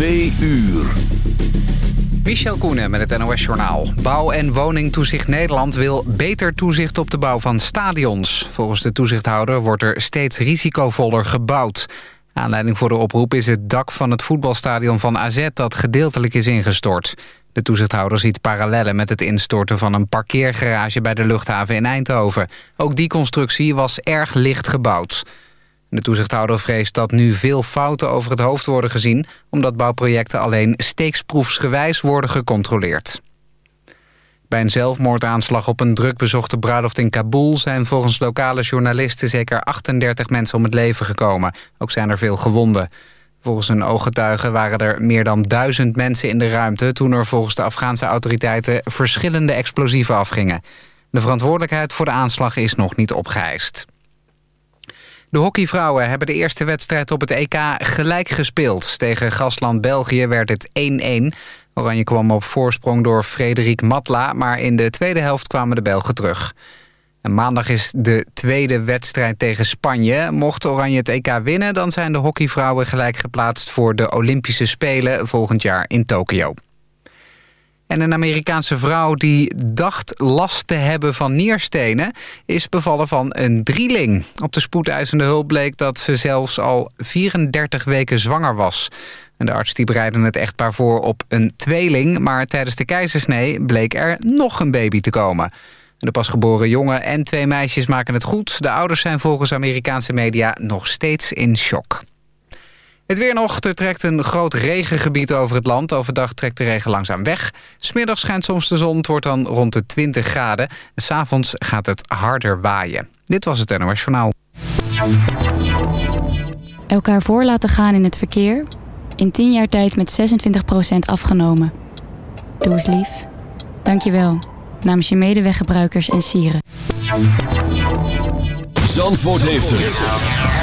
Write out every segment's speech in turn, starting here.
Twee uur. Michel Koenen met het NOS-journaal. Bouw- en Woningtoezicht Nederland wil beter toezicht op de bouw van stadions. Volgens de toezichthouder wordt er steeds risicovoller gebouwd. Aanleiding voor de oproep is het dak van het voetbalstadion van AZ... dat gedeeltelijk is ingestort. De toezichthouder ziet parallellen met het instorten van een parkeergarage... bij de luchthaven in Eindhoven. Ook die constructie was erg licht gebouwd. De toezichthouder vreest dat nu veel fouten over het hoofd worden gezien... omdat bouwprojecten alleen steeksproefsgewijs worden gecontroleerd. Bij een zelfmoordaanslag op een drukbezochte bruiloft in Kabul... zijn volgens lokale journalisten zeker 38 mensen om het leven gekomen. Ook zijn er veel gewonden. Volgens een ooggetuige waren er meer dan duizend mensen in de ruimte... toen er volgens de Afghaanse autoriteiten verschillende explosieven afgingen. De verantwoordelijkheid voor de aanslag is nog niet opgeëist. De hockeyvrouwen hebben de eerste wedstrijd op het EK gelijk gespeeld. Tegen gastland België werd het 1-1. Oranje kwam op voorsprong door Frederik Matla... maar in de tweede helft kwamen de Belgen terug. En maandag is de tweede wedstrijd tegen Spanje. Mocht Oranje het EK winnen, dan zijn de hockeyvrouwen gelijk geplaatst... voor de Olympische Spelen volgend jaar in Tokio. En een Amerikaanse vrouw die dacht last te hebben van nierstenen... is bevallen van een drieling. Op de spoedeisende hulp bleek dat ze zelfs al 34 weken zwanger was. En de arts die bereidde het echtpaar voor op een tweeling... maar tijdens de keizersnee bleek er nog een baby te komen. De pasgeboren jongen en twee meisjes maken het goed. De ouders zijn volgens Amerikaanse media nog steeds in shock. Het weer nog. Er trekt een groot regengebied over het land. Overdag trekt de regen langzaam weg. Smiddags schijnt soms de zon. Het wordt dan rond de 20 graden. S'avonds gaat het harder waaien. Dit was het NOS Journaal. Elkaar voor laten gaan in het verkeer. In 10 jaar tijd met 26% afgenomen. Doe eens lief. Dank je wel. Namens je medeweggebruikers en sieren. Zandvoort heeft het.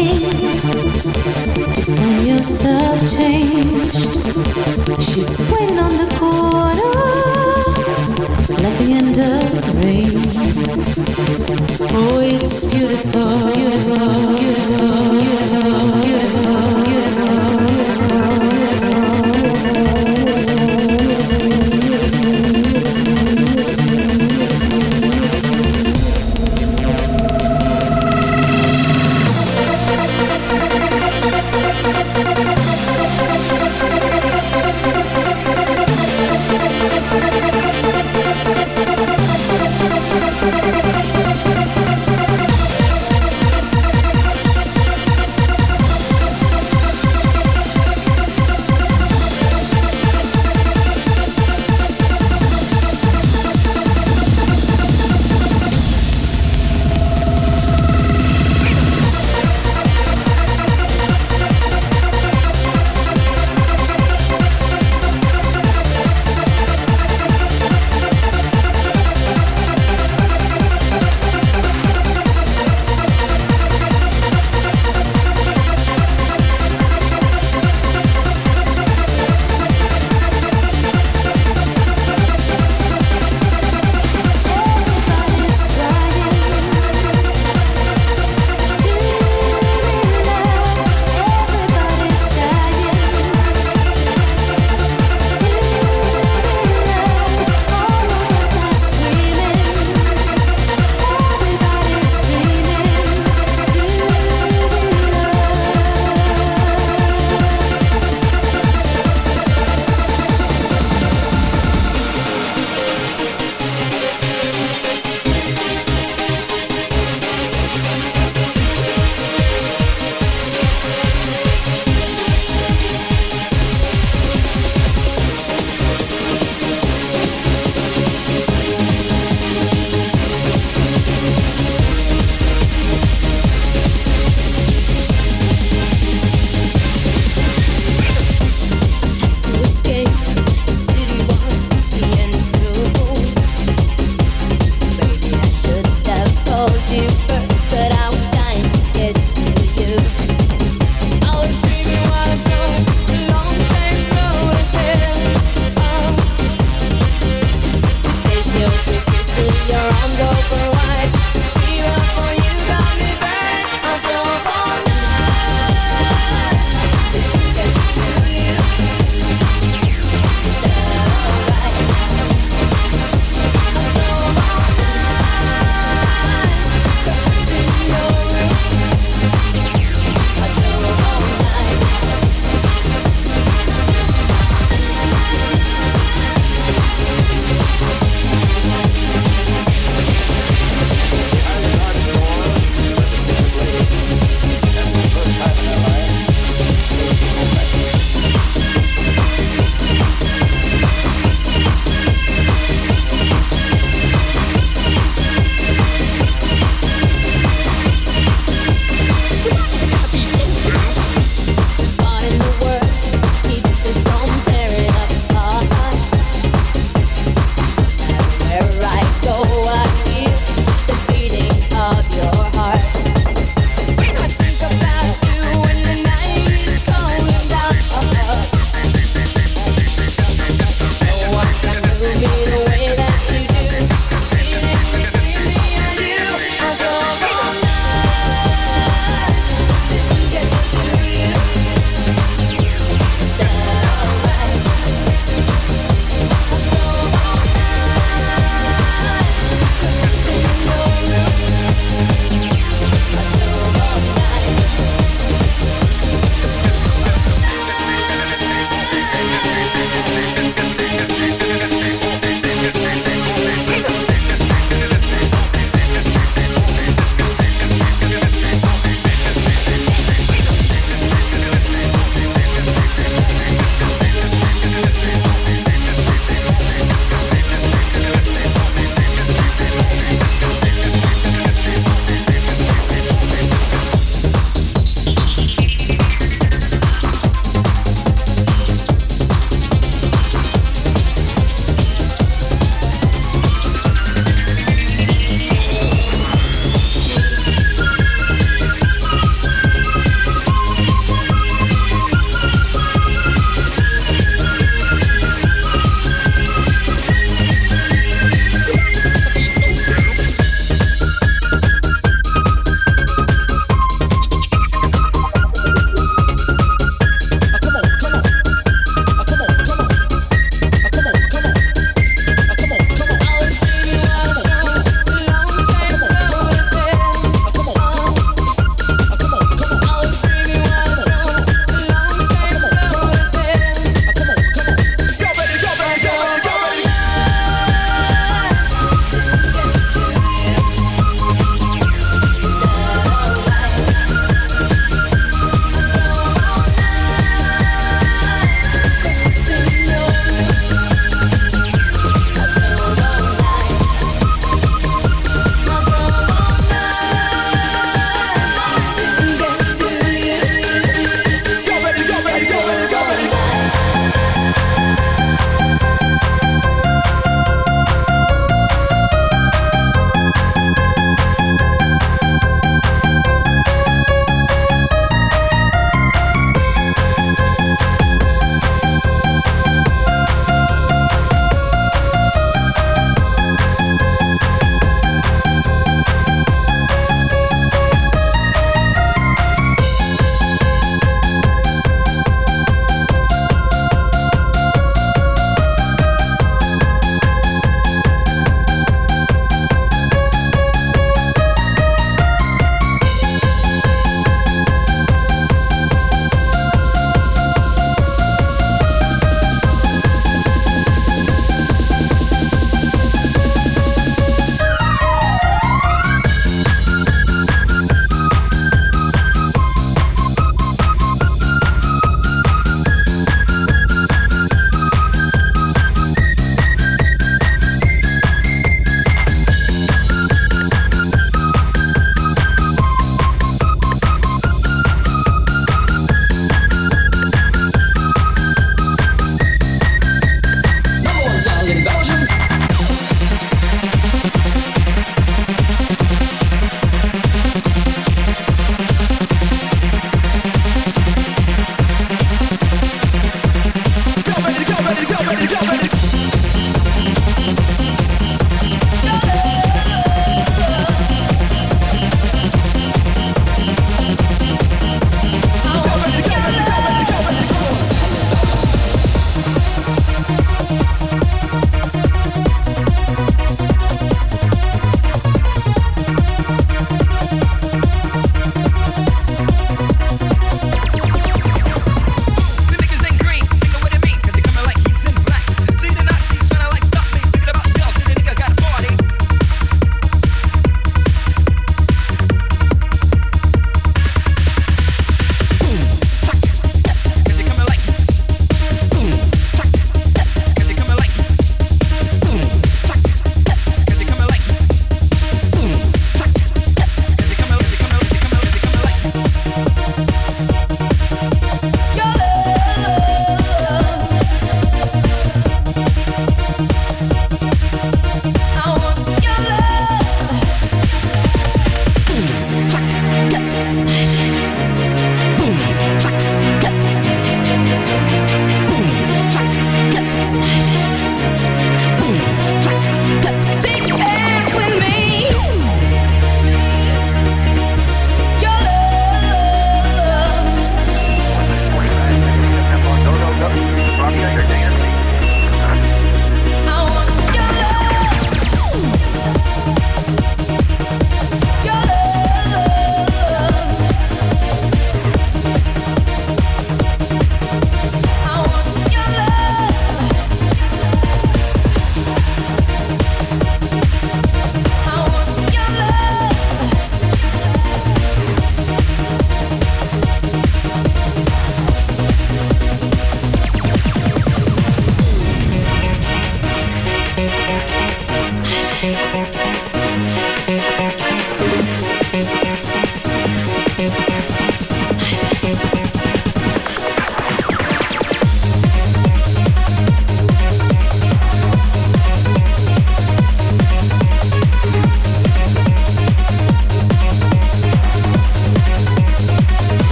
To find yourself changed.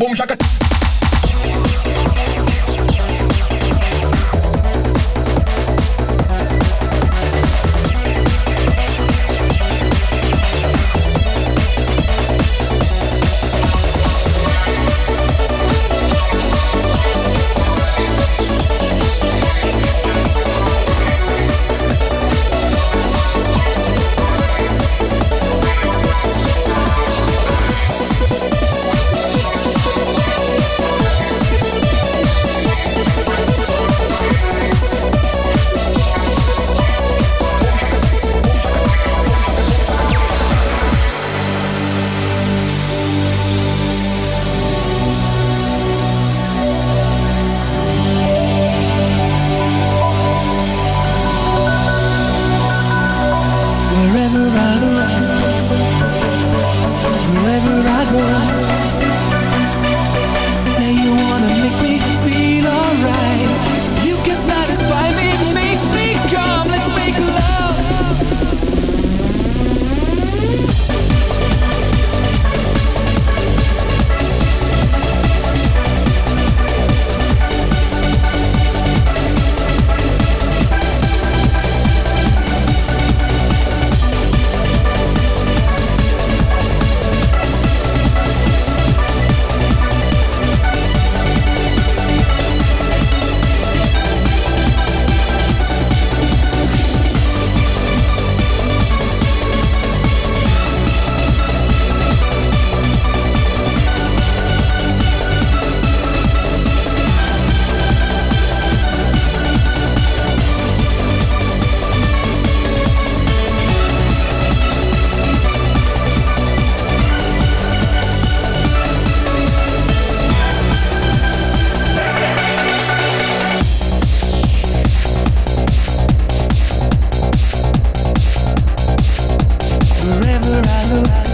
Vamos já love.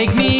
Take me